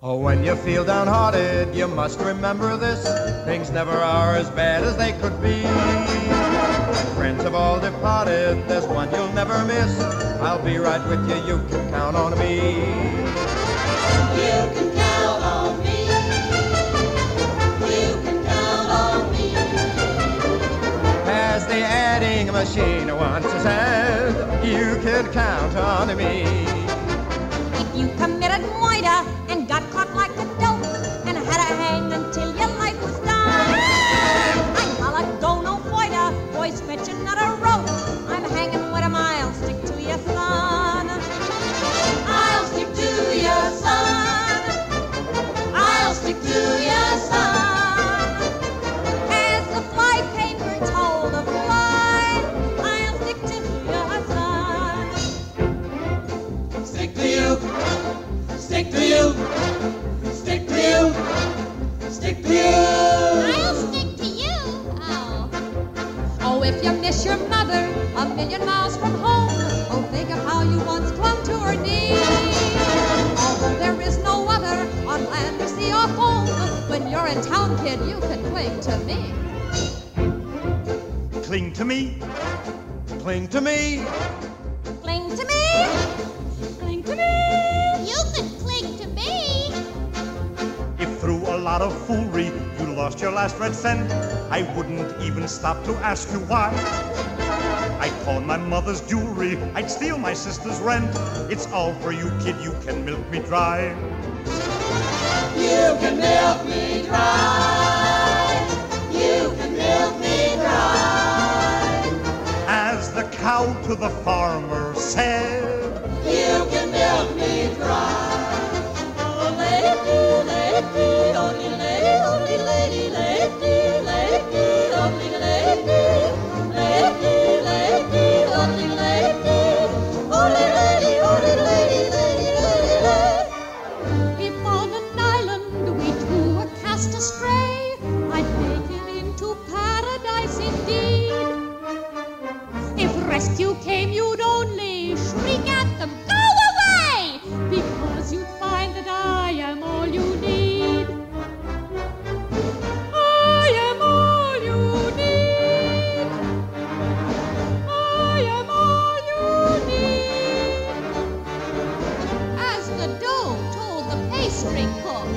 Oh, when you feel downhearted, you must remember this. Things never are as bad as they could be. Friends have all departed, there's one you'll never miss. I'll be right with you, you can count on me. You can count on me. You can count on me. As the adding machine once said, you can count on me. If you committed murder Oh, if you miss your mother a million miles from home, oh, think of how you once clung to her knee. Although there is no other on land or sea or home, when you're a town kid, you can cling to me. Cling to me. Cling to me. Cling to me. Cling to me. You could cling to me. If through a lot of foolery you lost your last red cent, I wouldn't even stop to ask you why. I'd pawn my mother's jewelry, I'd steal my sister's rent. It's all for you, kid, you can milk me dry. You can milk me dry. You can milk me dry. As the cow to the farmer said, rescue came, you'd only shriek at them, go away! Because you'd find that I am all you need. I am all you need. I am all you need. As the dough told the pastry cook,